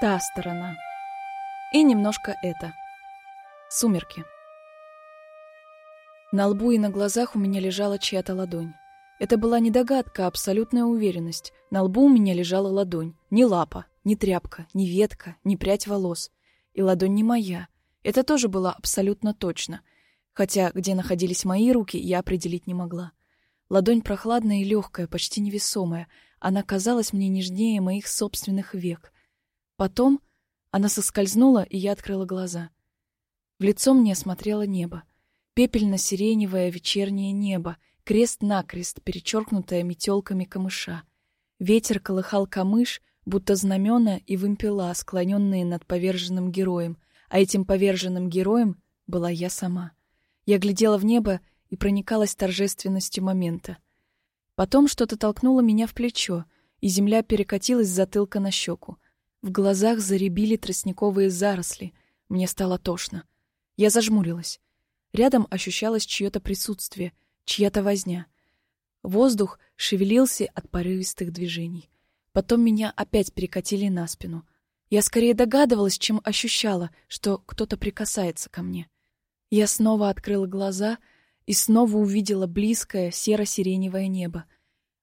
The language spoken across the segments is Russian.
Та сторона. И немножко это. Сумерки. На лбу и на глазах у меня лежала чья-то ладонь. Это была не догадка, а абсолютная уверенность. На лбу у меня лежала ладонь. Ни лапа, ни тряпка, ни ветка, ни прядь волос. И ладонь не моя. Это тоже было абсолютно точно. Хотя, где находились мои руки, я определить не могла. Ладонь прохладная и легкая, почти невесомая. Она казалась мне нежнее моих собственных век. Потом она соскользнула, и я открыла глаза. В лицо мне смотрело небо. Пепельно-сиреневое вечернее небо, крест-накрест, перечеркнутое метелками камыша. Ветер колыхал камыш, будто знамена и вымпела, склоненные над поверженным героем, а этим поверженным героем была я сама. Я глядела в небо и проникалась торжественностью момента. Потом что-то толкнуло меня в плечо, и земля перекатилась с затылка на щеку. В глазах заребили тростниковые заросли. Мне стало тошно. Я зажмурилась. Рядом ощущалось чье-то присутствие, чья-то возня. Воздух шевелился от порывистых движений. Потом меня опять перекатили на спину. Я скорее догадывалась, чем ощущала, что кто-то прикасается ко мне. Я снова открыла глаза — и снова увидела близкое серо-сиреневое небо.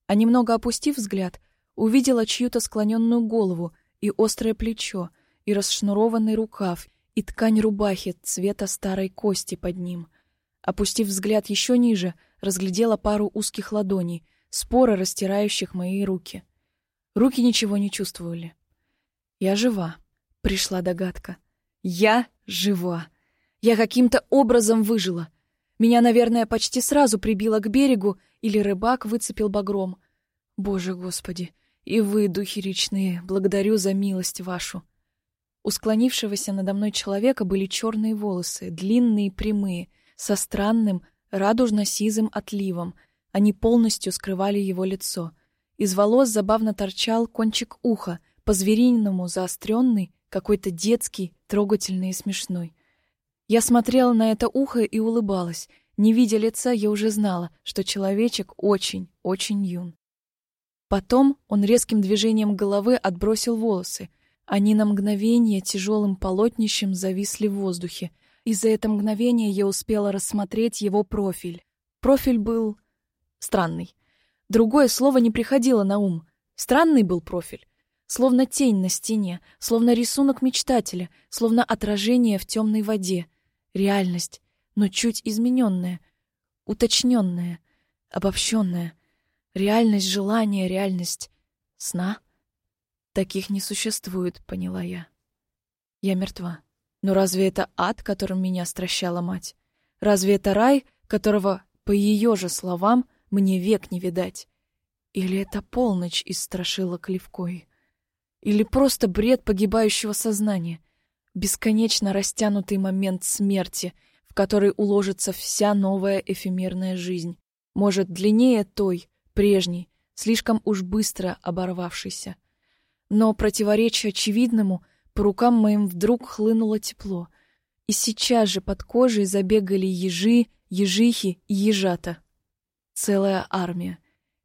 А немного опустив взгляд, увидела чью-то склоненную голову и острое плечо, и расшнурованный рукав, и ткань рубахи цвета старой кости под ним. Опустив взгляд еще ниже, разглядела пару узких ладоней, споры растирающих мои руки. Руки ничего не чувствовали. Я жива, пришла догадка. Я жива. Я каким-то образом выжила. Меня, наверное, почти сразу прибило к берегу, или рыбак выцепил багром. Боже Господи, и вы, духи речные, благодарю за милость вашу. У склонившегося надо мной человека были черные волосы, длинные и прямые, со странным, радужно-сизым отливом. Они полностью скрывали его лицо. Из волос забавно торчал кончик уха, по-звериному заостренный, какой-то детский, трогательный и смешной. Я смотрела на это ухо и улыбалась. Не видя лица, я уже знала, что человечек очень, очень юн. Потом он резким движением головы отбросил волосы. Они на мгновение тяжелым полотнищем зависли в воздухе, и за это мгновение я успела рассмотреть его профиль. Профиль был странный. Другое слово не приходило на ум. Странный был профиль. Словно тень на стене, словно рисунок мечтателя, словно отражение в темной воде. Реальность, но чуть измененная, уточненная, обобщенная. Реальность желания, реальность сна. Таких не существует, поняла я. Я мертва. Но разве это ад, которым меня стращала мать? Разве это рай, которого, по ее же словам, мне век не видать? Или это полночь из страшилок Левкой? Или просто бред погибающего сознания? бесконечно растянутый момент смерти, в который уложится вся новая эфемерная жизнь, может, длиннее той, прежней, слишком уж быстро оборвавшейся. Но, противоречия очевидному, по рукам моим вдруг хлынуло тепло, и сейчас же под кожей забегали ежи, ежихи и ежата. Целая армия.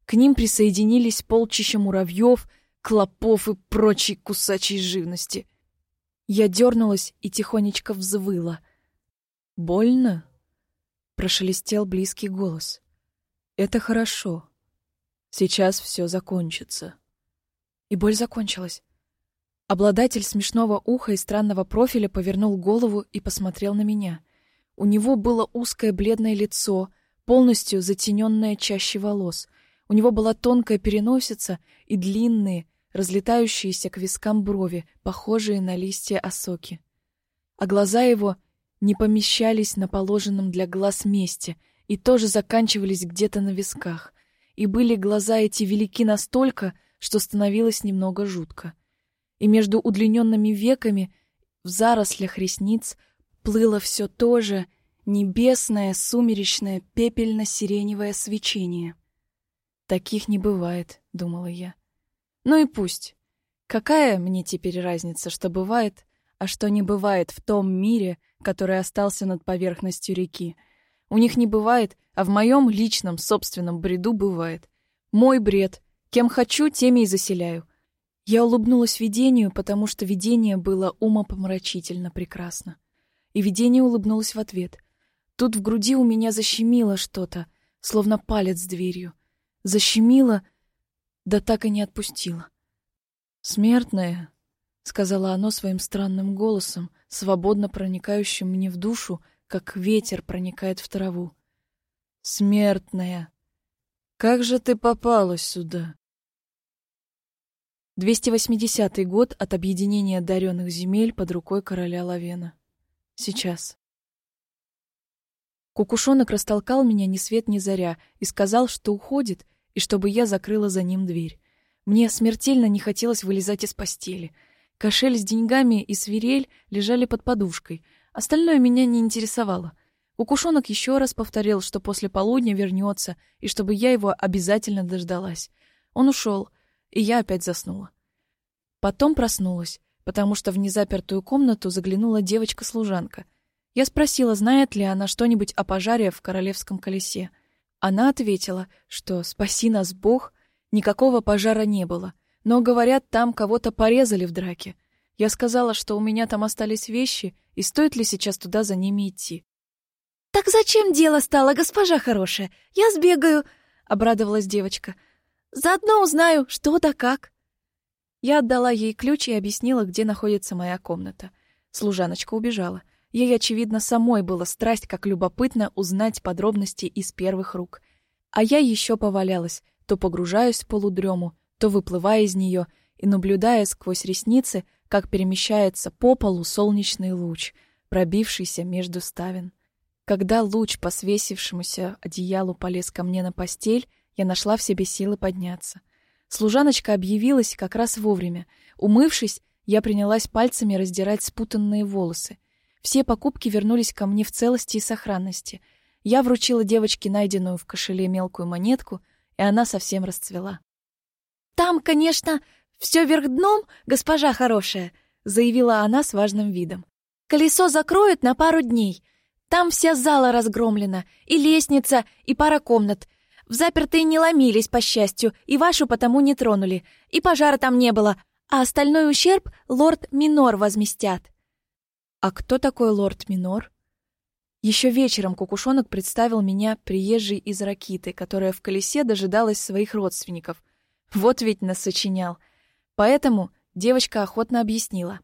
К ним присоединились полчища муравьев, клопов и прочей кусачей живности. Я дернулась и тихонечко взвыла. «Больно?» — прошелестел близкий голос. «Это хорошо. Сейчас все закончится». И боль закончилась. Обладатель смешного уха и странного профиля повернул голову и посмотрел на меня. У него было узкое бледное лицо, полностью затененное чаще волос. У него была тонкая переносица и длинные, разлетающиеся к вискам брови, похожие на листья осоки. А глаза его не помещались на положенном для глаз месте и тоже заканчивались где-то на висках. И были глаза эти велики настолько, что становилось немного жутко. И между удлиненными веками в зарослях ресниц плыло все то же небесное, сумеречное, пепельно-сиреневое свечение. «Таких не бывает», — думала я. Ну и пусть. Какая мне теперь разница, что бывает, а что не бывает в том мире, который остался над поверхностью реки? У них не бывает, а в моем личном, собственном бреду бывает. Мой бред. Кем хочу, теми и заселяю. Я улыбнулась видению, потому что видение было умопомрачительно прекрасно. И видение улыбнулось в ответ. Тут в груди у меня защемило что-то, словно палец дверью. Защемило, да так и не отпустило. «Смертная», — сказала оно своим странным голосом, свободно проникающим мне в душу, как ветер проникает в траву. «Смертная, как же ты попала сюда?» 280 год от объединения даренных земель под рукой короля Лавена. Сейчас. Кукушонок растолкал меня ни свет ни заря и сказал, что уходит, и чтобы я закрыла за ним дверь. Мне смертельно не хотелось вылезать из постели. Кошель с деньгами и свирель лежали под подушкой. Остальное меня не интересовало. Кукушонок еще раз повторил, что после полудня вернется, и чтобы я его обязательно дождалась. Он ушел, и я опять заснула. Потом проснулась, потому что в незапертую комнату заглянула девочка-служанка. Я спросила, знает ли она что-нибудь о пожаре в королевском колесе. Она ответила, что «спаси нас Бог», никакого пожара не было, но, говорят, там кого-то порезали в драке. Я сказала, что у меня там остались вещи, и стоит ли сейчас туда за ними идти. «Так зачем дело стало, госпожа хорошая? Я сбегаю», — обрадовалась девочка. «Заодно узнаю, что да как». Я отдала ей ключ и объяснила, где находится моя комната. Служаночка убежала. Ей, очевидно, самой было страсть, как любопытно узнать подробности из первых рук. А я еще повалялась, то погружаюсь в полудрему, то выплывая из нее и наблюдая сквозь ресницы, как перемещается по полу солнечный луч, пробившийся между ставен. Когда луч по свесившемуся одеялу полез ко мне на постель, я нашла в себе силы подняться. Служаночка объявилась как раз вовремя. Умывшись, я принялась пальцами раздирать спутанные волосы. Все покупки вернулись ко мне в целости и сохранности. Я вручила девочке найденную в кошеле мелкую монетку, и она совсем расцвела. «Там, конечно, все вверх дном, госпожа хорошая», — заявила она с важным видом. «Колесо закроют на пару дней. Там вся зала разгромлена, и лестница, и пара комнат. В запертые не ломились, по счастью, и вашу потому не тронули, и пожара там не было, а остальной ущерб лорд Минор возместят». «А кто такой лорд Минор?» Еще вечером Кукушонок представил меня приезжей из Ракиты, которая в колесе дожидалась своих родственников. Вот ведь нас сочинял. Поэтому девочка охотно объяснила.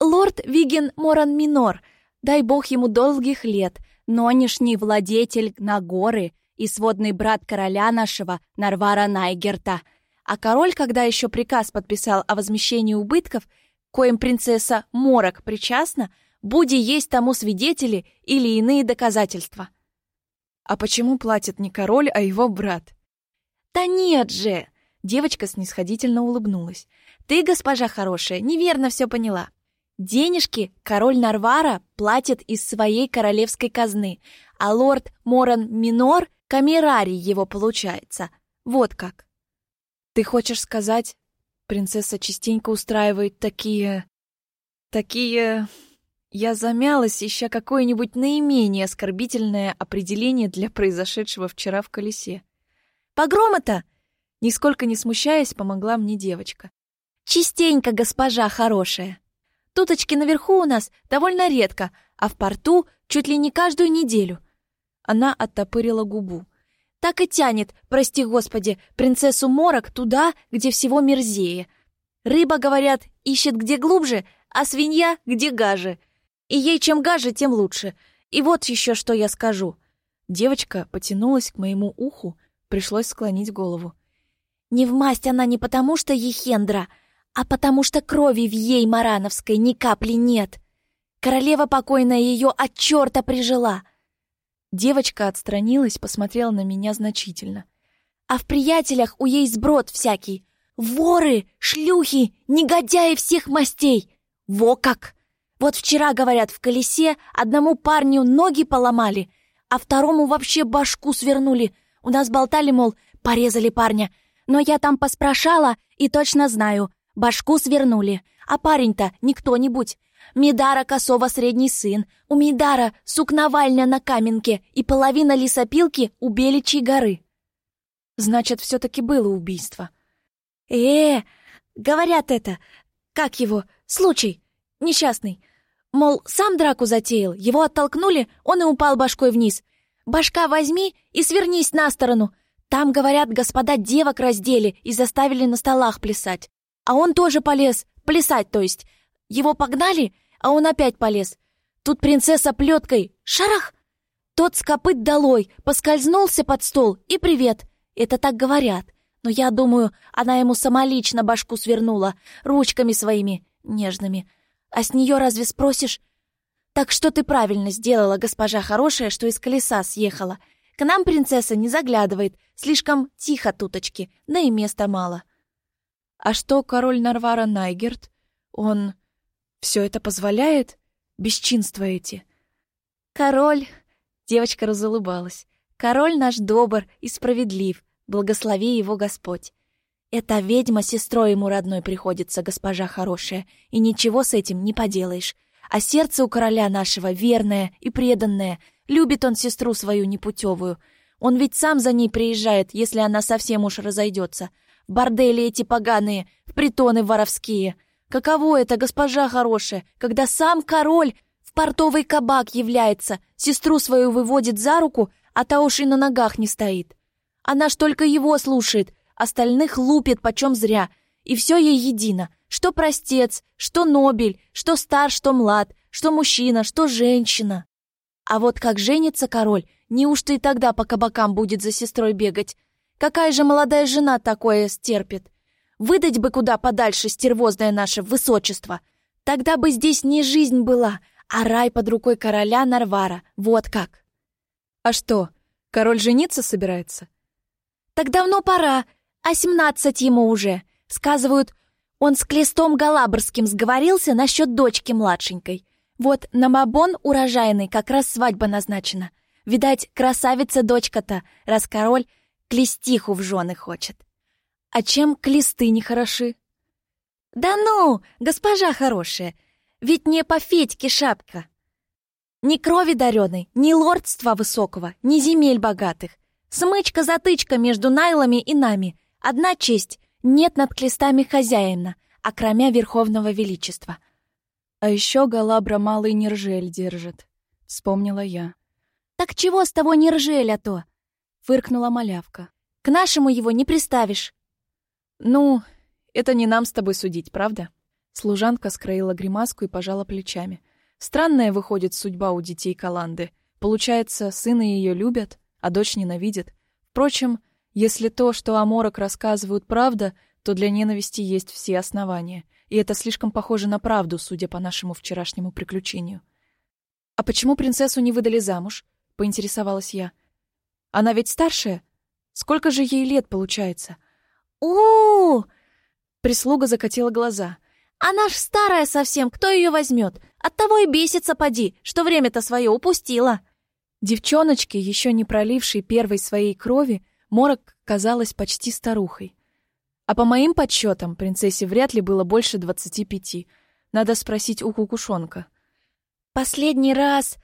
«Лорд Виген Моран Минор — дай бог ему долгих лет, нонешний владетель Нагоры и сводный брат короля нашего, Нарвара Найгерта. А король, когда еще приказ подписал о возмещении убытков, коим принцесса Морок причастна, буди есть тому свидетели или иные доказательства. А почему платит не король, а его брат? Да нет же! Девочка снисходительно улыбнулась. Ты, госпожа хорошая, неверно все поняла. Денежки король Нарвара платит из своей королевской казны, а лорд Моран Минор — камерарий его получается. Вот как. Ты хочешь сказать, принцесса частенько устраивает такие... такие... Я замялась, ища какое-нибудь наименее оскорбительное определение для произошедшего вчера в колесе. «Погрома-то!» Нисколько не смущаясь, помогла мне девочка. «Частенько, госпожа хорошая!» Туточки наверху у нас довольно редко, а в порту чуть ли не каждую неделю». Она оттопырила губу. «Так и тянет, прости господи, принцессу Морок туда, где всего мерзее. Рыба, говорят, ищет где глубже, а свинья где гаже. И ей чем гаже, тем лучше. И вот еще что я скажу». Девочка потянулась к моему уху, пришлось склонить голову. «Не в масть она не потому, что ехендра, — а потому что крови в ей Марановской ни капли нет. Королева покойная ее от черта прижила. Девочка отстранилась, посмотрела на меня значительно. А в приятелях у ей сброд всякий. Воры, шлюхи, негодяи всех мастей. Во как! Вот вчера, говорят, в колесе одному парню ноги поломали, а второму вообще башку свернули. У нас болтали, мол, порезали парня. Но я там поспрашала и точно знаю, Башку свернули. А парень-то не кто-нибудь. Мидара Косова средний сын. У Мидара сукновальня на каменке и половина лесопилки у Беличьей горы. Значит, все-таки было убийство. Э, Говорят это, как его, случай, несчастный. Мол, сам драку затеял, его оттолкнули, он и упал башкой вниз. Башка возьми и свернись на сторону. Там, говорят, господа девок раздели и заставили на столах плясать. А он тоже полез, плясать, то есть. Его погнали, а он опять полез. Тут принцесса плеткой, шарах! Тот с копыт долой, поскользнулся под стол и привет. Это так говорят. Но я думаю, она ему самолично башку свернула, ручками своими, нежными. А с нее разве спросишь? Так что ты правильно сделала, госпожа хорошая, что из колеса съехала. К нам принцесса не заглядывает, слишком тихо туточки, да и места мало. А что король Нарвара Найгерт? Он все это позволяет? Бесчинства эти? Король... Девочка разулыбалась. Король наш добр и справедлив, благослови его Господь. Эта ведьма сестрой ему родной приходится, госпожа хорошая, и ничего с этим не поделаешь. А сердце у короля нашего верное и преданное. Любит он сестру свою непутевую. Он ведь сам за ней приезжает, если она совсем уж разойдется. В бордели эти поганые, в притоны воровские. Каково это, госпожа хорошая, когда сам король в портовый кабак является, сестру свою выводит за руку, а та уж и на ногах не стоит. Она ж только его слушает, остальных лупит почем зря, и все ей едино, что простец, что нобель, что стар, что млад, что мужчина, что женщина. А вот как женится король, неужто и тогда по кабакам будет за сестрой бегать? Какая же молодая жена такое стерпит? Выдать бы куда подальше стервозное наше высочество. Тогда бы здесь не жизнь была, а рай под рукой короля Нарвара. Вот как. А что, король жениться собирается? Так давно пора, а семнадцать ему уже. Сказывают, он с Клестом Галабрским сговорился насчет дочки младшенькой. Вот на Мабон урожайный как раз свадьба назначена. Видать, красавица дочка-то, раз король Клестиху в жены хочет. А чем Клесты не хороши? Да ну, госпожа хорошая, ведь не по Федьке шапка. Ни крови дареной, ни лордства высокого, ни земель богатых. Смычка-затычка между Найлами и нами. Одна честь — нет над клестами хозяина, кроме Верховного Величества. А еще Галабра малый Нержель держит, — вспомнила я. «Так чего с того Нержеля-то?» — фыркнула малявка. «К нашему его не приставишь». «Ну, это не нам с тобой судить, правда?» Служанка скроила гримаску и пожала плечами. Странная выходит судьба у детей Каланды. Получается, сына ее любят, а дочь ненавидит. Впрочем, если то, что о Морок рассказывают, правда, то для ненависти есть все основания. И это слишком похоже на правду, судя по нашему вчерашнему приключению. «А почему принцессу не выдали замуж?» — поинтересовалась я. «Она ведь старшая? Сколько же ей лет получается?» у, -у, Прислуга закатила глаза. «Она ж старая совсем, кто ее возьмет? Оттого и бесится, поди, что время-то свое упустила!» Девчоночке, еще не пролившей первой своей крови, Морок казалась почти старухой. А по моим подсчетам, принцессе вряд ли было больше двадцати пяти. Надо спросить у кукушонка. «Последний раз...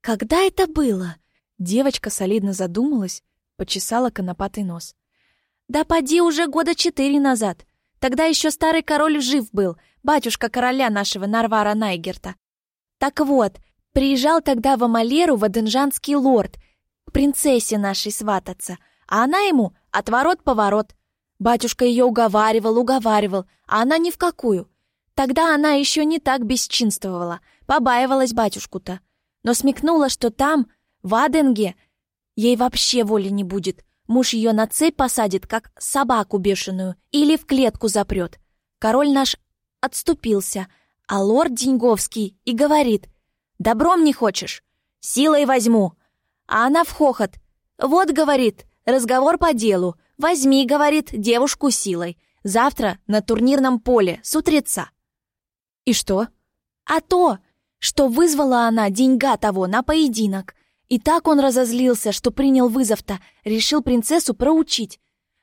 Когда это было?» Девочка солидно задумалась, почесала конопатый нос. «Да поди уже года четыре назад. Тогда еще старый король жив был, батюшка короля нашего Нарвара Найгерта. Так вот, Приезжал тогда в Амалеру ваденжанский лорд, к принцессе нашей свататься, а она ему отворот-поворот. Батюшка ее уговаривал, уговаривал, а она ни в какую. Тогда она еще не так бесчинствовала, побаивалась батюшку-то. Но смекнула, что там, в Аденге, ей вообще воли не будет. Муж ее на цепь посадит, как собаку бешеную, или в клетку запрет. Король наш отступился, а лорд Деньговский и говорит, Добром не хочешь? Силой возьму. А она в хохот. Вот, говорит, разговор по делу. Возьми, говорит, девушку силой. Завтра на турнирном поле, с утреца. И что? А то, что вызвала она деньга того на поединок. И так он разозлился, что принял вызов-то, решил принцессу проучить.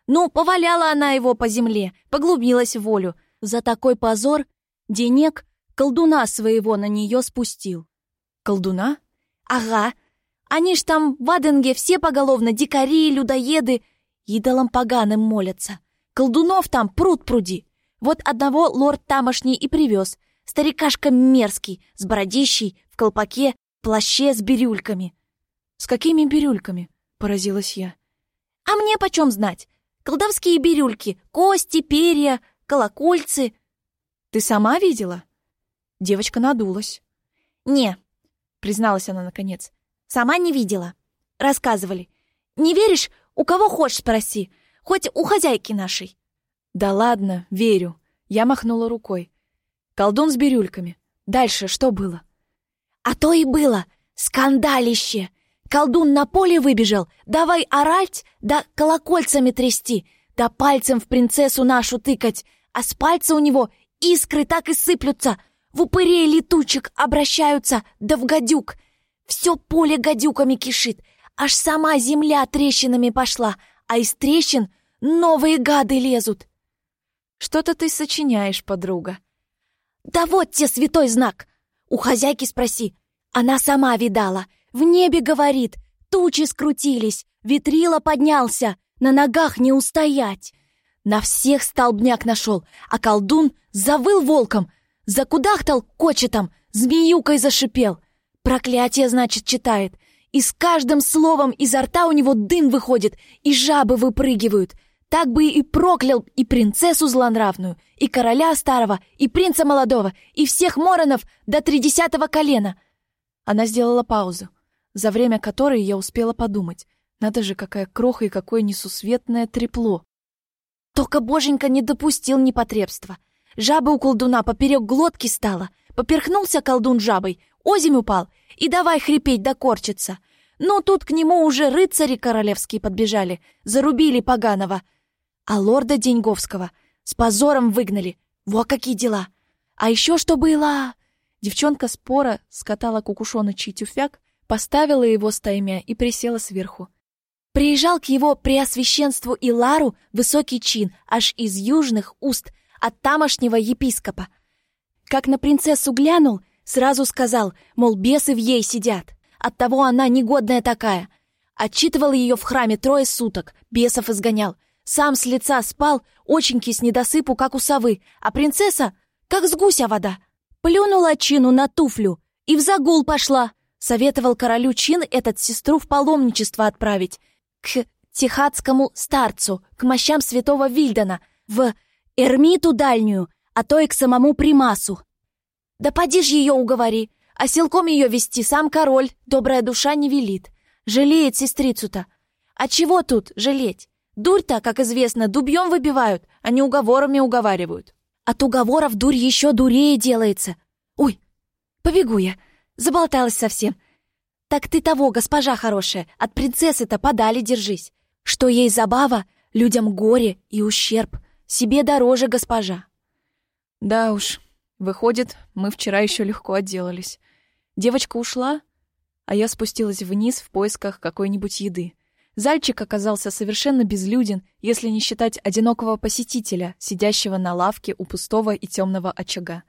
Ну, поваляла она его по земле, поглубилась в волю. За такой позор денег колдуна своего на нее спустил. Колдуна? Ага. Они ж там в Аденге все поголовно дикари, людоеды, идолам поганым молятся. Колдунов там пруд пруди. Вот одного лорд тамошний и привез. Старикашка мерзкий, с бородищей, в колпаке, плаще с бирюльками. «С какими бирюльками?» — поразилась я. «А мне почем знать? Колдовские бирюльки, кости, перья, колокольцы». «Ты сама видела?» Девочка надулась. «Не», — призналась она наконец. «Сама не видела. Рассказывали. Не веришь? У кого хочешь спроси. Хоть у хозяйки нашей». «Да ладно, верю». Я махнула рукой. «Колдун с бирюльками. Дальше что было?» «А то и было. Скандалище! Колдун на поле выбежал, давай орать, да колокольцами трясти, да пальцем в принцессу нашу тыкать, а с пальца у него искры так и сыплются, в упырей летучек обращаются, да в гадюк. Все поле гадюками кишит, аж сама земля трещинами пошла, а из трещин новые гады лезут. Что-то ты сочиняешь, подруга. Да вот тебе святой знак. У хозяйки спроси. Она сама видала — в небе, говорит, тучи скрутились, ветрила поднялся, на ногах не устоять. На всех столбняк нашел, а колдун завыл волком, закудахтал кочетом, змеюкой зашипел. Проклятие, значит, читает. И с каждым словом изо рта у него дым выходит, и жабы выпрыгивают. Так бы и проклял и принцессу злонравную, и короля старого, и принца молодого, и всех моронов до тридесятого колена. Она сделала паузу за время которой я успела подумать. Надо же, какая кроха и какое несусветное трепло. Только боженька не допустил непотребства. Жаба у колдуна поперек глотки стала. Поперхнулся колдун жабой, озимь упал, и давай хрипеть да корчиться. Но тут к нему уже рыцари королевские подбежали, зарубили поганого. А лорда Деньговского с позором выгнали. Во какие дела! А еще что было? Девчонка спора скатала кукушоночий тюфяк, поставила его стаймя и присела сверху. Приезжал к его преосвященству Илару высокий чин, аж из южных уст, от тамошнего епископа. Как на принцессу глянул, сразу сказал, мол, бесы в ей сидят. Оттого она негодная такая. Отчитывал ее в храме трое суток, бесов изгонял. Сам с лица спал, оченьки с недосыпу, как у совы, а принцесса, как с гуся вода. Плюнула чину на туфлю и в загул пошла. Советовал королю чин этот сестру в паломничество отправить к техатскому старцу, к мощам святого Вильдана, в Эрмиту дальнюю, а то и к самому примасу. Да поди ж ее уговори, а силком ее вести сам король, добрая душа не велит. Жалеет сестрицу-то. А чего тут жалеть? Дурь-то, как известно, дубьем выбивают, а не уговорами уговаривают. От уговоров дурь еще дурее делается. Ой, побегу я. Заболталась совсем. Так ты того, госпожа хорошая, от принцессы-то подали держись. Что ей забава, людям горе и ущерб. Себе дороже, госпожа. Да уж, выходит, мы вчера еще легко отделались. Девочка ушла, а я спустилась вниз в поисках какой-нибудь еды. Зальчик оказался совершенно безлюден, если не считать одинокого посетителя, сидящего на лавке у пустого и темного очага.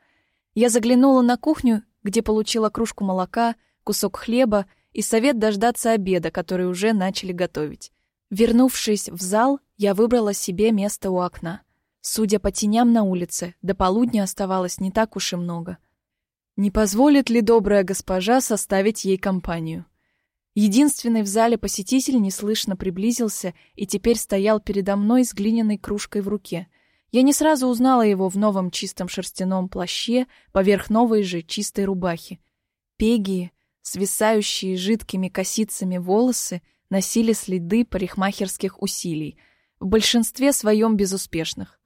Я заглянула на кухню где получила кружку молока, кусок хлеба и совет дождаться обеда, который уже начали готовить. Вернувшись в зал, я выбрала себе место у окна. Судя по теням на улице, до полудня оставалось не так уж и много. Не позволит ли добрая госпожа составить ей компанию? Единственный в зале посетитель неслышно приблизился и теперь стоял передо мной с глиняной кружкой в руке — я не сразу узнала его в новом чистом шерстяном плаще поверх новой же чистой рубахи. Пегие, свисающие жидкими косицами волосы, носили следы парикмахерских усилий, в большинстве своем безуспешных.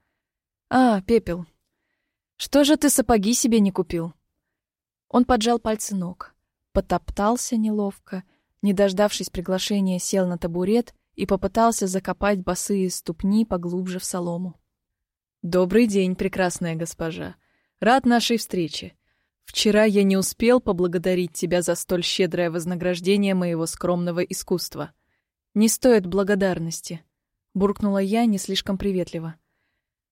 «А, Пепел, что же ты сапоги себе не купил?» Он поджал пальцы ног, потоптался неловко, не дождавшись приглашения, сел на табурет и попытался закопать босые ступни поглубже в солому. «Добрый день, прекрасная госпожа. Рад нашей встрече. Вчера я не успел поблагодарить тебя за столь щедрое вознаграждение моего скромного искусства. Не стоит благодарности», — буркнула я не слишком приветливо.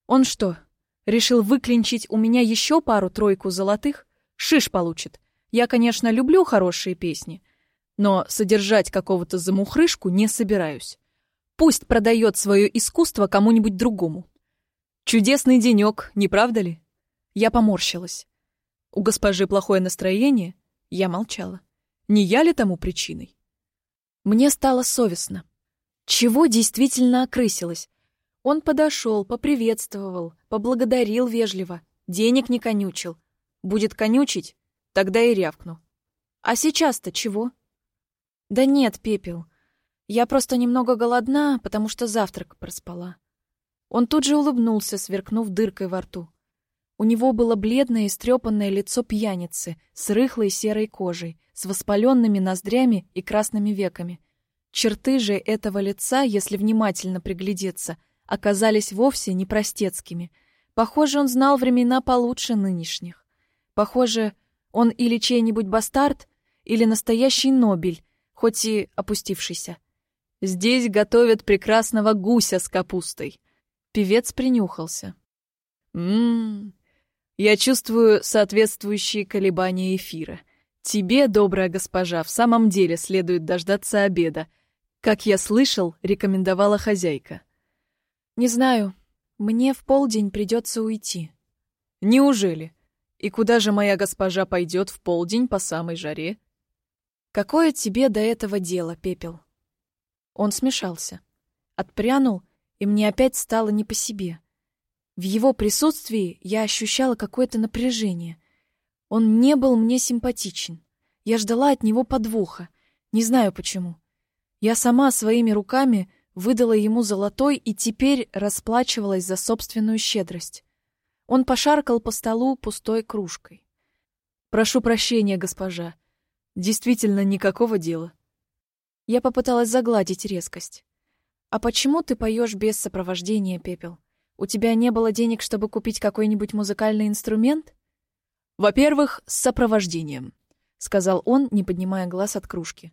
«Он что, решил выклинчить у меня еще пару-тройку золотых? Шиш получит. Я, конечно, люблю хорошие песни, но содержать какого-то замухрышку не собираюсь. Пусть продает свое искусство кому-нибудь другому». Чудесный денек, не правда ли? Я поморщилась. У госпожи плохое настроение? Я молчала. Не я ли тому причиной? Мне стало совестно. Чего действительно окрысилась? Он подошел, поприветствовал, поблагодарил вежливо, денег не конючил. Будет конючить, тогда и рявкну. А сейчас-то чего? Да нет, Пепел. Я просто немного голодна, потому что завтрак проспала. Он тут же улыбнулся, сверкнув дыркой во рту. У него было бледное и стрепанное лицо пьяницы с рыхлой серой кожей, с воспаленными ноздрями и красными веками. Черты же этого лица, если внимательно приглядеться, оказались вовсе не простецкими. Похоже, он знал времена получше нынешних. Похоже, он или чей-нибудь бастард, или настоящий Нобель, хоть и опустившийся. Здесь готовят прекрасного гуся с капустой. Певец принюхался. Ммм, я чувствую соответствующие колебания эфира. Тебе, добрая госпожа, в самом деле следует дождаться обеда. Как я слышал, рекомендовала хозяйка. Не знаю, мне в полдень придется уйти. Неужели? И куда же моя госпожа пойдет в полдень по самой жаре? Какое тебе до этого дело, пепел? Он смешался. Отпрянул, и мне опять стало не по себе. В его присутствии я ощущала какое-то напряжение. Он не был мне симпатичен. Я ждала от него подвоха. Не знаю почему. Я сама своими руками выдала ему золотой и теперь расплачивалась за собственную щедрость. Он пошаркал по столу пустой кружкой. «Прошу прощения, госпожа. Действительно, никакого дела». Я попыталась загладить резкость. «А почему ты поешь без сопровождения, Пепел? У тебя не было денег, чтобы купить какой-нибудь музыкальный инструмент?» «Во-первых, с сопровождением», — сказал он, не поднимая глаз от кружки.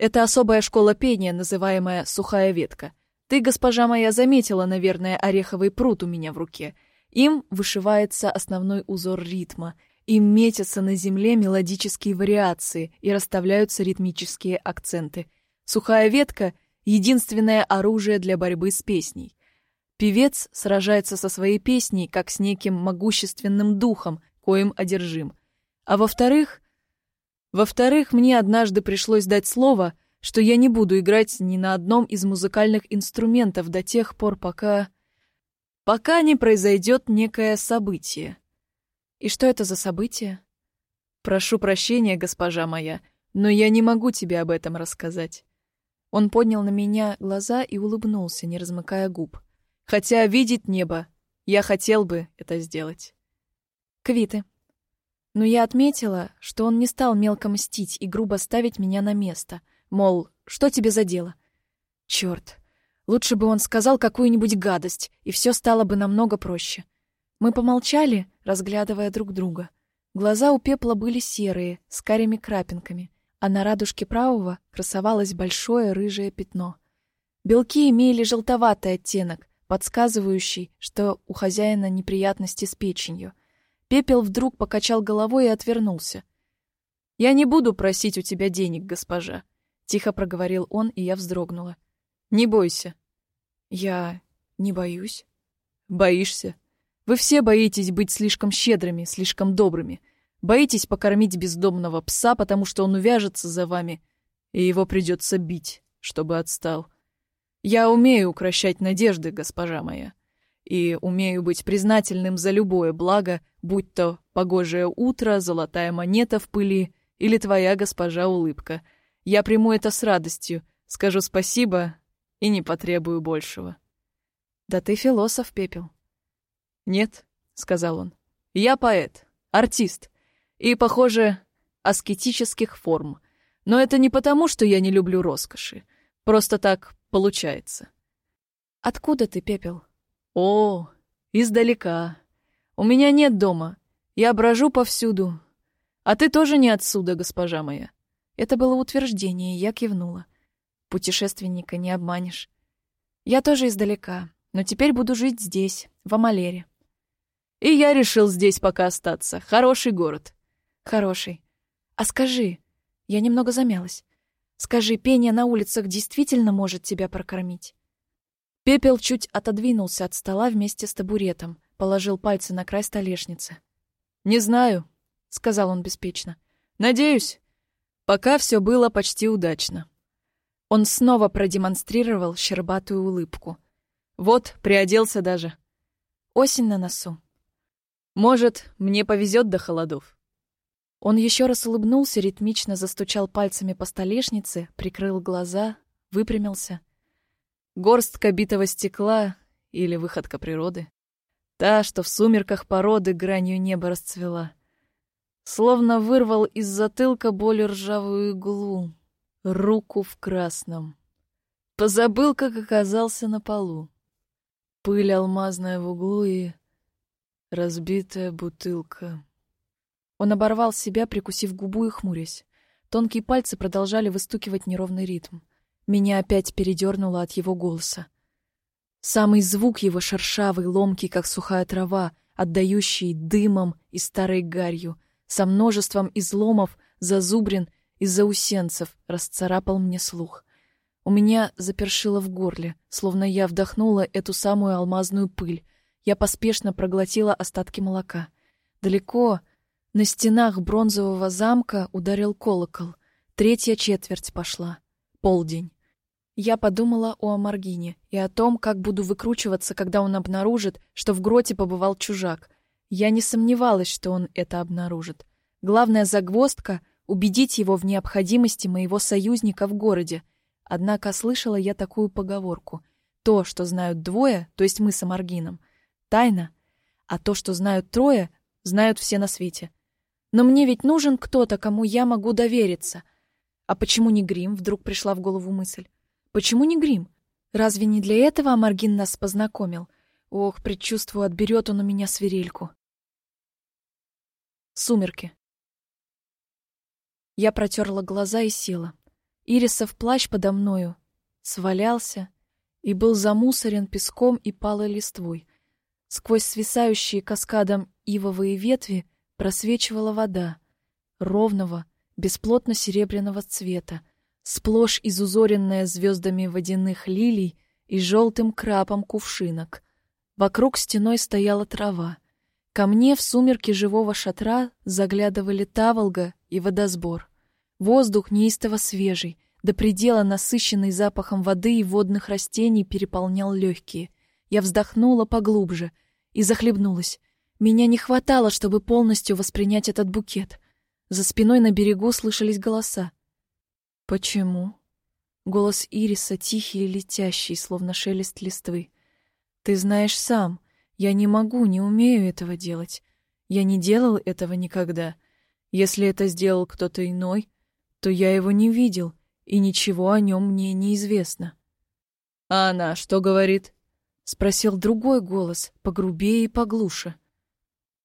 «Это особая школа пения, называемая «сухая ветка». Ты, госпожа моя, заметила, наверное, ореховый пруд у меня в руке. Им вышивается основной узор ритма, им метятся на земле мелодические вариации и расставляются ритмические акценты — Сухая ветка — единственное оружие для борьбы с песней. Певец сражается со своей песней, как с неким могущественным духом, коим одержим. А во-вторых... Во-вторых, мне однажды пришлось дать слово, что я не буду играть ни на одном из музыкальных инструментов до тех пор, пока... Пока не произойдет некое событие. И что это за событие? Прошу прощения, госпожа моя, но я не могу тебе об этом рассказать. Он поднял на меня глаза и улыбнулся, не размыкая губ. Хотя видеть небо, я хотел бы это сделать. Квиты. Но я отметила, что он не стал мелко мстить и грубо ставить меня на место. Мол, что тебе за дело? Черт, лучше бы он сказал какую-нибудь гадость, и все стало бы намного проще. Мы помолчали, разглядывая друг друга. Глаза у пепла были серые, с карими крапинками — а на радужке правого красовалось большое рыжее пятно. Белки имели желтоватый оттенок, подсказывающий, что у хозяина неприятности с печенью. Пепел вдруг покачал головой и отвернулся. «Я не буду просить у тебя денег, госпожа», — тихо проговорил он, и я вздрогнула. «Не бойся». «Я не боюсь». «Боишься? Вы все боитесь быть слишком щедрыми, слишком добрыми. Боитесь покормить бездомного пса, потому что он увяжется за вами, и его придется бить, чтобы отстал. Я умею укращать надежды, госпожа моя, и умею быть признательным за любое благо, будь то погожее утро, золотая монета в пыли или твоя госпожа улыбка. Я приму это с радостью, скажу спасибо и не потребую большего. Да ты философ, Пепел. Нет, сказал он. Я поэт, артист и, похоже, аскетических форм. Но это не потому, что я не люблю роскоши. Просто так получается. Откуда ты, Пепел? О, издалека. У меня нет дома. Я брожу повсюду. А ты тоже не отсюда, госпожа моя. Это было утверждение, я кивнула. Путешественника не обманешь. Я тоже издалека, но теперь буду жить здесь, в Амалере. И я решил здесь пока остаться. Хороший город. Хороший. А скажи, я немного замялась. Скажи, пение на улицах действительно может тебя прокормить? Пепел чуть отодвинулся от стола вместе с табуретом, положил пальцы на край столешницы. «Не знаю», — сказал он беспечно. «Надеюсь. Пока все было почти удачно». Он снова продемонстрировал щербатую улыбку. «Вот, приоделся даже. Осень на носу. Может, мне повезет до холодов». Он еще раз улыбнулся, ритмично застучал пальцами по столешнице, прикрыл глаза, выпрямился. Горстка битого стекла или выходка природы. Та, что в сумерках породы гранью неба расцвела. Словно вырвал из затылка боль ржавую иглу, руку в красном. Позабыл, как оказался на полу. Пыль алмазная в углу и разбитая бутылка. Он оборвал себя, прикусив губу и хмурясь. Тонкие пальцы продолжали выстукивать неровный ритм. Меня опять передернуло от его голоса. Самый звук его шершавый, ломкий, как сухая трава, отдающий дымом и старой гарью, со множеством изломов, зазубрин и заусенцев, расцарапал мне слух. У меня запершило в горле, словно я вдохнула эту самую алмазную пыль. Я поспешно проглотила остатки молока. Далеко, на стенах бронзового замка, ударил колокол. Третья четверть пошла. Полдень. Я подумала о Амаргине и о том, как буду выкручиваться, когда он обнаружит, что в гроте побывал чужак. Я не сомневалась, что он это обнаружит. Главная загвоздка — убедить его в необходимости моего союзника в городе. Однако слышала я такую поговорку. То, что знают двое, то есть мы с Амаргином, тайна, а то, что знают трое, знают все на свете. Но мне ведь нужен кто-то, кому я могу довериться. А почему не Грим? Вдруг пришла в голову мысль. Почему не грим? Разве не для этого Амаргин нас познакомил? Ох, предчувствую, отберет он у меня свирельку. Сумерки. Я протерла глаза и села. Ирисов плащ подо мною свалялся и был замусорен песком и палой листвой. Сквозь свисающие каскадом ивовые ветви просвечивала вода, ровного, бесплотно-серебряного цвета, сплошь изузоренная звездами водяных лилий и желтым крапом кувшинок. Вокруг стеной стояла трава. Ко мне в сумерки живого шатра заглядывали таволга и водосбор. Воздух неистово свежий, до предела насыщенный запахом воды и водных растений переполнял легкие. Я вздохнула поглубже и захлебнулась. Меня не хватало, чтобы полностью воспринять этот букет. За спиной на берегу слышались голоса. «Почему?» Голос Ириса тихий и летящий, словно шелест листвы. «Ты знаешь сам, я не могу, не умею этого делать. Я не делал этого никогда. Если это сделал кто-то иной, то я его не видел, и ничего о нем мне не известно». «А она что говорит?» — спросил другой голос, погрубее и поглуше.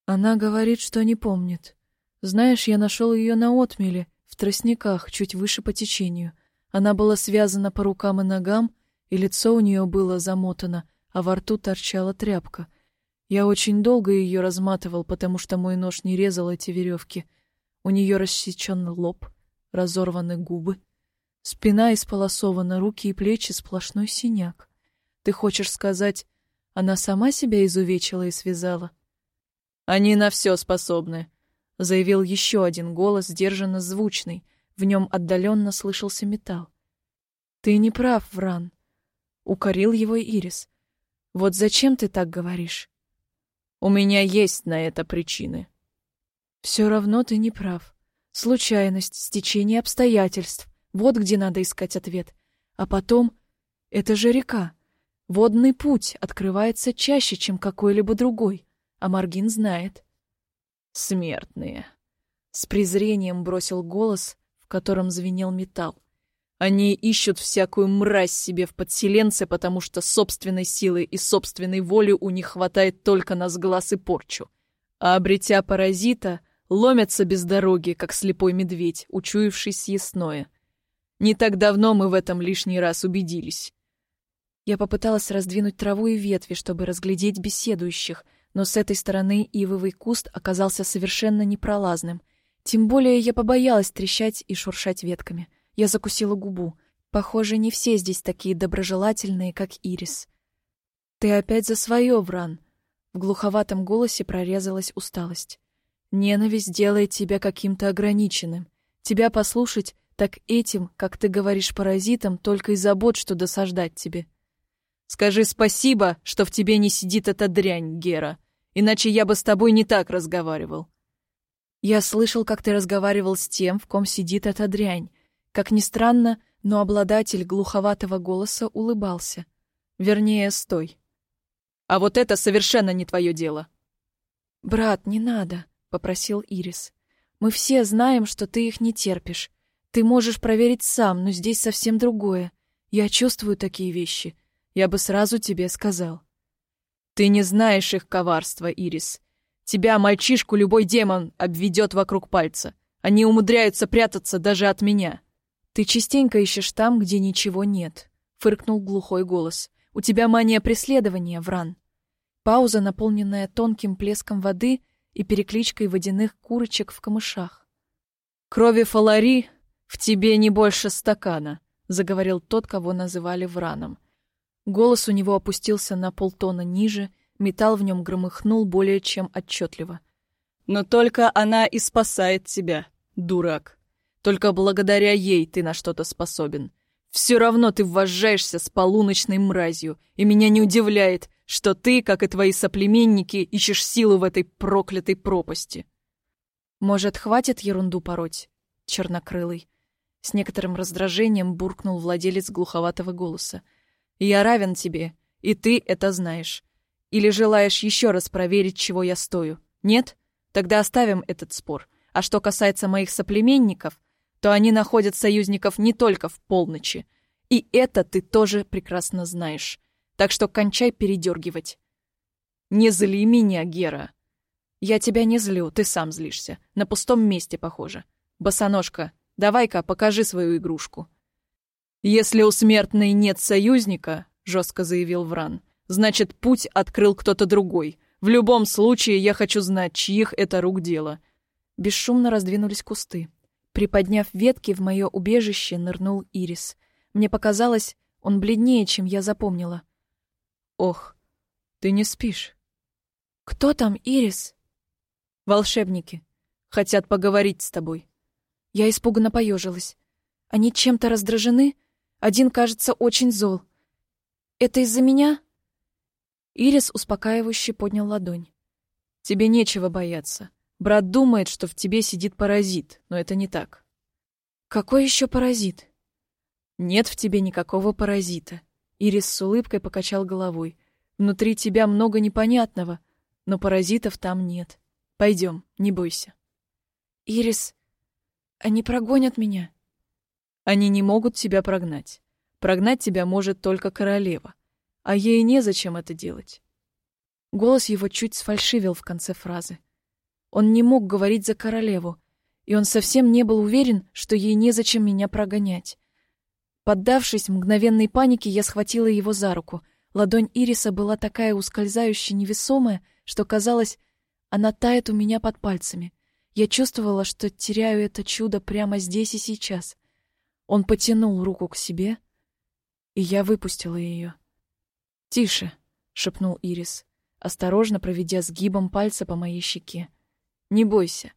Она говорит, что не помнит. Знаешь, я нашел ее на отмеле, в тростниках, чуть выше по течению. Она была связана по рукам и ногам, и лицо у нее было замотано, а во рту торчала тряпка. Я очень долго ее разматывал, потому что мой нож не резал эти веревки. У нее рассечен лоб, разорваны губы. Спина исполосована, руки и плечи сплошной синяк. Ты хочешь сказать, она сама себя изувечила и связала? Они на все способны, — заявил еще один голос, сдержанно звучный. В нем отдаленно слышался металл. «Ты не прав, Вран», — укорил его Ирис. «Вот зачем ты так говоришь?» «У меня есть на это причины». «Все равно ты не прав. Случайность, стечение обстоятельств. Вот где надо искать ответ. А потом... Это же река. Водный путь открывается чаще, чем какой-либо другой. А Маргин знает смертные. С презрением бросил голос, в котором звенел металл. Они ищут всякую мразь себе в подселенце, потому что собственной силы и собственной воли у них хватает только на сглаз и порчу. А обретя паразита, ломятся без дороги, как слепой медведь, учуявший съестное. Не так давно мы в этом лишний раз убедились. Я попыталась раздвинуть траву и ветви, чтобы разглядеть беседующих, но с этой стороны ивовый куст оказался совершенно непролазным. Тем более я побоялась трещать и шуршать ветками. Я закусила губу. Похоже, не все здесь такие доброжелательные, как Ирис. «Ты опять за свое, Вран!» В глуховатом голосе прорезалась усталость. «Ненависть делает тебя каким-то ограниченным. Тебя послушать, так этим, как ты говоришь паразитам, только и забот, что досаждать тебе. Скажи спасибо, что в тебе не сидит эта дрянь, Гера, иначе я бы с тобой не так разговаривал». Я слышал, как ты разговаривал с тем, в ком сидит эта дрянь. Как ни странно, но обладатель глуховатого голоса улыбался. Вернее, стой. А вот это совершенно не твое дело. Брат, не надо, попросил Ирис. Мы все знаем, что ты их не терпишь. Ты можешь проверить сам, но здесь совсем другое. Я чувствую такие вещи. Я бы сразу тебе сказал. Ты не знаешь их коварства, Ирис. Тебя, мальчишку, любой демон обведет вокруг пальца. Они умудряются прятаться даже от меня. Ты частенько ищешь там, где ничего нет, фыркнул глухой голос. У тебя мания преследования, Вран. Пауза, наполненная тонким плеском воды и перекличкой водяных курочек в камышах. Крови фалари в тебе не больше стакана, заговорил тот, кого называли Враном. Голос у него опустился на полтона ниже, металл в нем громыхнул более чем отчетливо. Но только она и спасает тебя, дурак. Только благодаря ей ты на что-то способен. Все равно ты ввожаешься с полуночной мразью, и меня не удивляет, что ты, как и твои соплеменники, ищешь силу в этой проклятой пропасти. Может, хватит ерунду пороть, чернокрылый? С некоторым раздражением буркнул владелец глуховатого голоса. Я равен тебе, и ты это знаешь. Или желаешь еще раз проверить, чего я стою? Нет? Тогда оставим этот спор. А что касается моих соплеменников, то они находят союзников не только в полночи. И это ты тоже прекрасно знаешь. Так что кончай передергивать. Не зли меня, Гера. Я тебя не злю, ты сам злишься. На пустом месте, похоже. Босоножка, давай-ка покажи свою игрушку. Если у смертной нет союзника, жестко заявил Вран, значит, путь открыл кто-то другой. В любом случае, я хочу знать, чьих это рук дело. Бесшумно раздвинулись кусты. Приподняв ветки, в мое убежище нырнул Ирис. Мне показалось, он бледнее, чем я запомнила. «Ох, ты не спишь». «Кто там, Ирис?» «Волшебники. Хотят поговорить с тобой». Я испуганно поежилась. Они чем-то раздражены? Один, кажется, очень зол. «Это из-за меня?» Ирис успокаивающе поднял ладонь. «Тебе нечего бояться. Брат думает, что в тебе сидит паразит, но это не так. Какой еще паразит? Нет в тебе никакого паразита. Ирис с улыбкой покачал головой. Внутри тебя много непонятного, но паразитов там нет. Пойдем, не бойся. Ирис, они прогонят меня. Они не могут тебя прогнать. Прогнать тебя может только королева, а ей незачем это делать. Голос его чуть сфальшивил в конце фразы. Он не мог говорить за королеву, и он совсем не был уверен, что ей незачем меня прогонять. Поддавшись мгновенной панике, я схватила его за руку. Ладонь Ириса была такая ускользающая, невесомая, что казалось, она тает у меня под пальцами. Я чувствовала, что теряю это чудо прямо здесь и сейчас. Он потянул руку к себе, и я выпустила ее. «Тише», — шепнул Ирис, осторожно проведя сгибом пальца по моей щеке. Не бойся.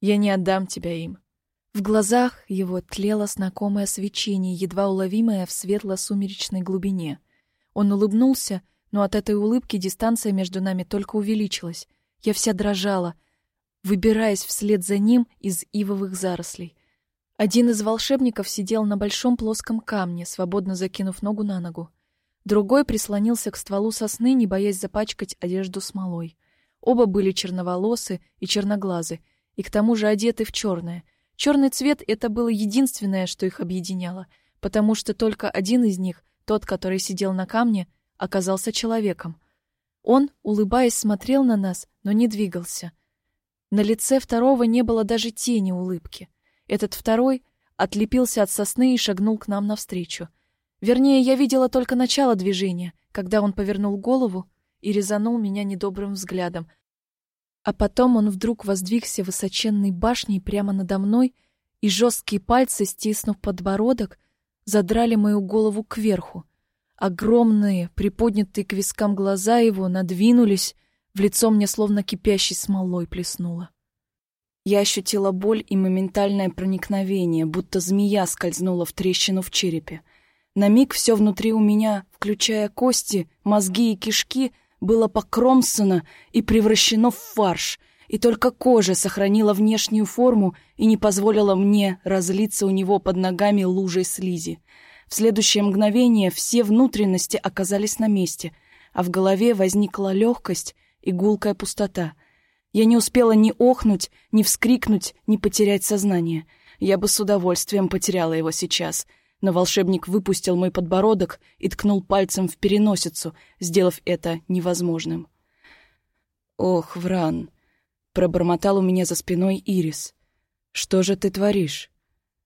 Я не отдам тебя им. В глазах его тлело знакомое свечение, едва уловимое в светло-сумеречной глубине. Он улыбнулся, но от этой улыбки дистанция между нами только увеличилась. Я вся дрожала, выбираясь вслед за ним из ивовых зарослей. Один из волшебников сидел на большом плоском камне, свободно закинув ногу на ногу. Другой прислонился к стволу сосны, не боясь запачкать одежду смолой. Оба были черноволосы и черноглазы, и к тому же одеты в черное. Черный цвет — это было единственное, что их объединяло, потому что только один из них, тот, который сидел на камне, оказался человеком. Он, улыбаясь, смотрел на нас, но не двигался. На лице второго не было даже тени улыбки. Этот второй отлепился от сосны и шагнул к нам навстречу. Вернее, я видела только начало движения, когда он повернул голову и резанул меня недобрым взглядом. А потом он вдруг воздвигся высоченной башней прямо надо мной, и жесткие пальцы, стиснув подбородок, задрали мою голову кверху. Огромные, приподнятые к вискам глаза его надвинулись, в лицо мне словно кипящей смолой плеснуло. Я ощутила боль и моментальное проникновение, будто змея скользнула в трещину в черепе. На миг все внутри у меня, включая кости, мозги и кишки, было покромсано и превращено в фарш, и только кожа сохранила внешнюю форму и не позволила мне разлиться у него под ногами лужей слизи. В следующее мгновение все внутренности оказались на месте, а в голове возникла легкость и гулкая пустота. Я не успела ни охнуть, ни вскрикнуть, ни потерять сознание. Я бы с удовольствием потеряла его сейчас — но волшебник выпустил мой подбородок и ткнул пальцем в переносицу, сделав это невозможным. «Ох, Вран!» — пробормотал у меня за спиной Ирис. «Что же ты творишь?»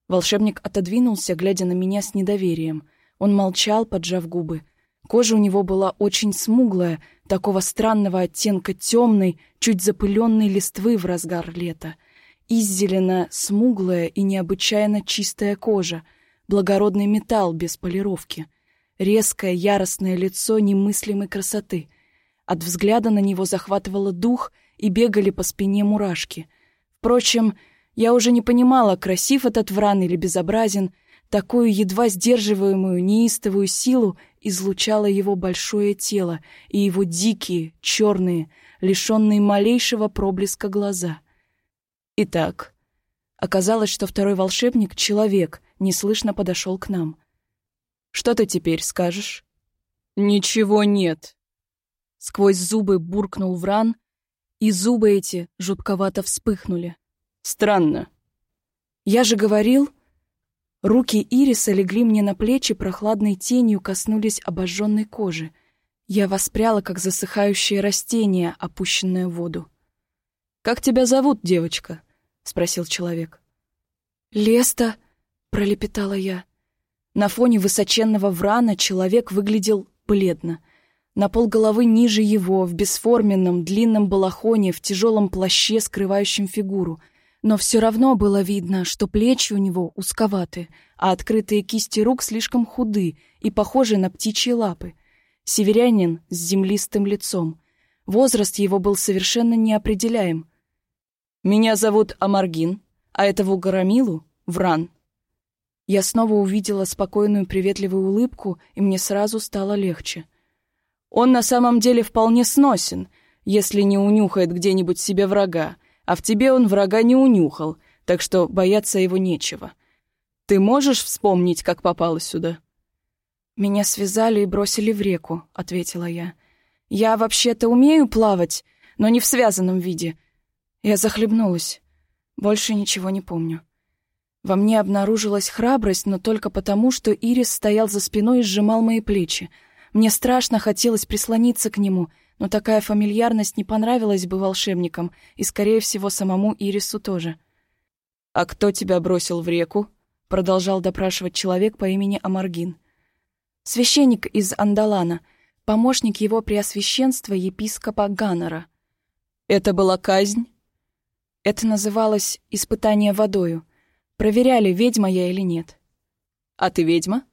Волшебник отодвинулся, глядя на меня с недоверием. Он молчал, поджав губы. Кожа у него была очень смуглая, такого странного оттенка темной, чуть запыленной листвы в разгар лета. Иззелена, смуглая и необычайно чистая кожа — благородный металл без полировки, резкое яростное лицо немыслимой красоты. От взгляда на него захватывало дух и бегали по спине мурашки. Впрочем, я уже не понимала, красив этот вран или безобразен, такую едва сдерживаемую неистовую силу излучало его большое тело и его дикие, черные, лишенные малейшего проблеска глаза. Итак, оказалось, что второй волшебник — человек, неслышно подошел к нам. «Что ты теперь скажешь?» «Ничего нет!» Сквозь зубы буркнул Вран, и зубы эти жутковато вспыхнули. «Странно». «Я же говорил...» Руки Ириса легли мне на плечи, прохладной тенью коснулись обожженной кожи. Я воспряла, как засыхающее растение, опущенное в воду. «Как тебя зовут, девочка?» — спросил человек. «Леста», пролепетала я. На фоне высоченного врана человек выглядел бледно. На полголовы ниже его, в бесформенном, длинном балахоне, в тяжелом плаще, скрывающем фигуру. Но все равно было видно, что плечи у него узковаты, а открытые кисти рук слишком худы и похожи на птичьи лапы. Северянин с землистым лицом. Возраст его был совершенно неопределяем. «Меня зовут Амаргин, а этого Гарамилу — Вран», я снова увидела спокойную приветливую улыбку, и мне сразу стало легче. Он на самом деле вполне сносен, если не унюхает где-нибудь себе врага, а в тебе он врага не унюхал, так что бояться его нечего. Ты можешь вспомнить, как попала сюда? Меня связали и бросили в реку, ответила я. Я вообще-то умею плавать, но не в связанном виде. Я захлебнулась. Больше ничего не помню. Во мне обнаружилась храбрость, но только потому, что Ирис стоял за спиной и сжимал мои плечи. Мне страшно хотелось прислониться к нему, но такая фамильярность не понравилась бы волшебникам, и, скорее всего, самому Ирису тоже. «А кто тебя бросил в реку?» — продолжал допрашивать человек по имени Амаргин. «Священник из Андалана, помощник его преосвященства епископа Ганнера». «Это была казнь?» «Это называлось испытание водою». Проверяли, ведьма я или нет. А ты ведьма?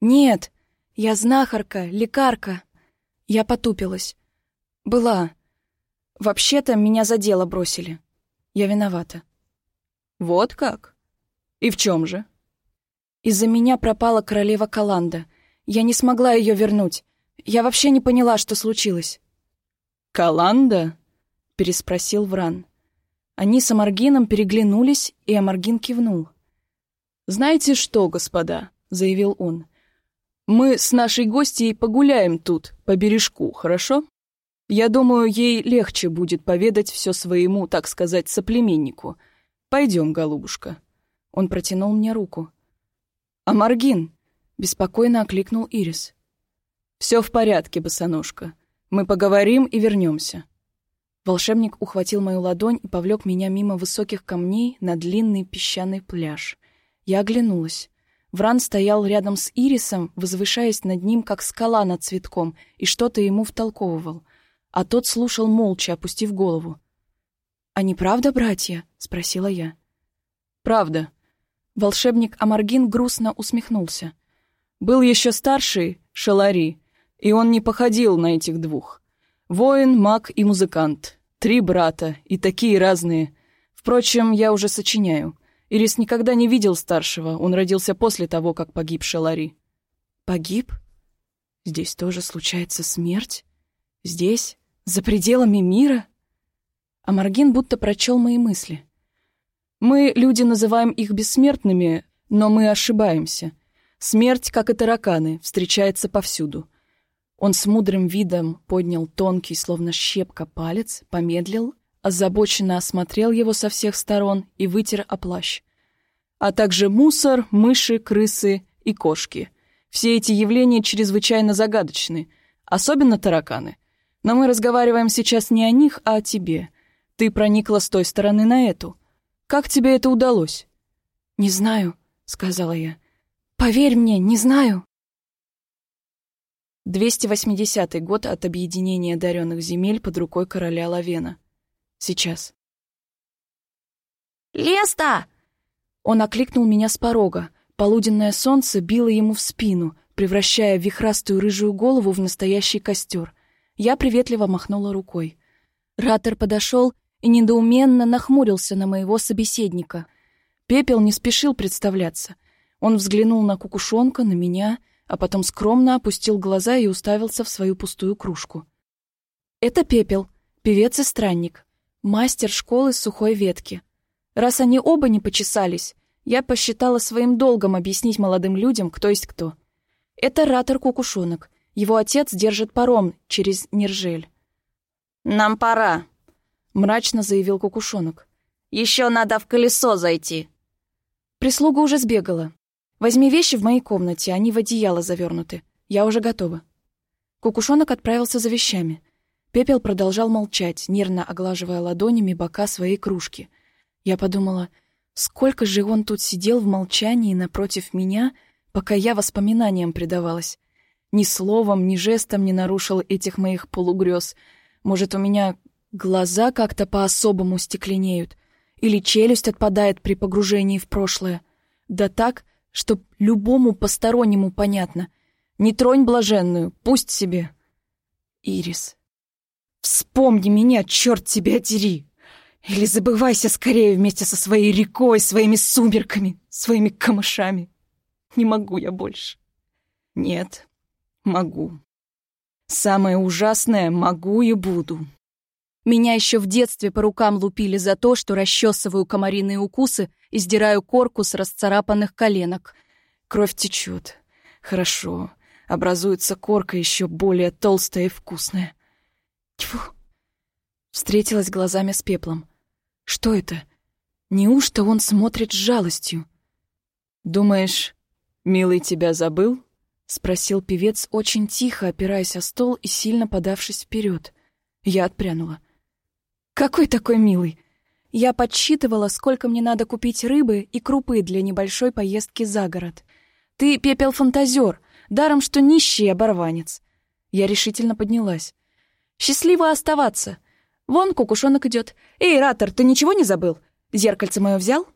Нет, я знахарка, лекарка. Я потупилась. Была. Вообще-то меня за дело бросили. Я виновата. Вот как? И в чем же? Из-за меня пропала королева Каланда. Я не смогла ее вернуть. Я вообще не поняла, что случилось. «Каланда?» — переспросил Вран. Они с Амаргином переглянулись, и Амаргин кивнул. «Знаете что, господа?» — заявил он. «Мы с нашей гостьей погуляем тут, по бережку, хорошо? Я думаю, ей легче будет поведать все своему, так сказать, соплеменнику. Пойдем, голубушка». Он протянул мне руку. «Амаргин!» — беспокойно окликнул Ирис. «Все в порядке, босоножка. Мы поговорим и вернемся. Волшебник ухватил мою ладонь и повлек меня мимо высоких камней на длинный песчаный пляж. Я оглянулась. Вран стоял рядом с Ирисом, возвышаясь над ним, как скала над цветком, и что-то ему втолковывал. А тот слушал молча, опустив голову. «Они правда братья?» — спросила я. «Правда». Волшебник Амаргин грустно усмехнулся. «Был еще старший, Шалари, и он не походил на этих двух. Воин, маг и музыкант. Три брата, и такие разные. Впрочем, я уже сочиняю. Ирис никогда не видел старшего, он родился после того, как погиб Шалари. Погиб? Здесь тоже случается смерть? Здесь? За пределами мира? А Маргин будто прочел мои мысли. Мы, люди, называем их бессмертными, но мы ошибаемся. Смерть, как и тараканы, встречается повсюду. Он с мудрым видом поднял тонкий, словно щепка, палец, помедлил, озабоченно осмотрел его со всех сторон и вытер о плащ. А также мусор, мыши, крысы и кошки. Все эти явления чрезвычайно загадочны, особенно тараканы. Но мы разговариваем сейчас не о них, а о тебе. Ты проникла с той стороны на эту. Как тебе это удалось?» «Не знаю», — сказала я. «Поверь мне, не знаю». 280 год от объединения даренных земель под рукой короля Лавена. Сейчас. «Леста!» Он окликнул меня с порога. Полуденное солнце било ему в спину, превращая вихрастую рыжую голову в настоящий костер. Я приветливо махнула рукой. Ратер подошел и недоуменно нахмурился на моего собеседника. Пепел не спешил представляться. Он взглянул на кукушонка, на меня, а потом скромно опустил глаза и уставился в свою пустую кружку. «Это Пепел, певец и странник, мастер школы сухой ветки. Раз они оба не почесались, я посчитала своим долгом объяснить молодым людям, кто есть кто. Это Ратор Кукушонок. Его отец держит паром через Нержель. «Нам пора», — мрачно заявил Кукушонок. «Еще надо в колесо зайти». Прислуга уже сбегала. Возьми вещи в моей комнате, они в одеяло завернуты. Я уже готова. Кукушонок отправился за вещами. Пепел продолжал молчать, нервно оглаживая ладонями бока своей кружки. Я подумала, сколько же он тут сидел в молчании напротив меня, пока я воспоминаниям предавалась. Ни словом, ни жестом не нарушил этих моих полугрез. Может, у меня Глаза как-то по-особому стекленеют, или челюсть отпадает при погружении в прошлое. Да так, что любому постороннему понятно. Не тронь блаженную, пусть себе. Ирис. Вспомни меня, черт тебя дери! Или забывайся скорее вместе со своей рекой, своими сумерками, своими камышами. Не могу я больше. Нет, могу. Самое ужасное — могу и буду. Меня еще в детстве по рукам лупили за то, что расчесываю комариные укусы и сдираю корку с расцарапанных коленок. Кровь течет. Хорошо. Образуется корка еще более толстая и вкусная. Тьфу. Встретилась глазами с пеплом. Что это? Неужто он смотрит с жалостью? «Думаешь, милый тебя забыл?» — спросил певец очень тихо, опираясь о стол и сильно подавшись вперед. Я отпрянула. Какой такой милый? Я подсчитывала, сколько мне надо купить рыбы и крупы для небольшой поездки за город. Ты пепел-фантазер, даром что нищий оборванец. Я решительно поднялась. Счастливо оставаться. Вон кукушонок идет. Эй, Ратор, ты ничего не забыл? Зеркальце мое взял?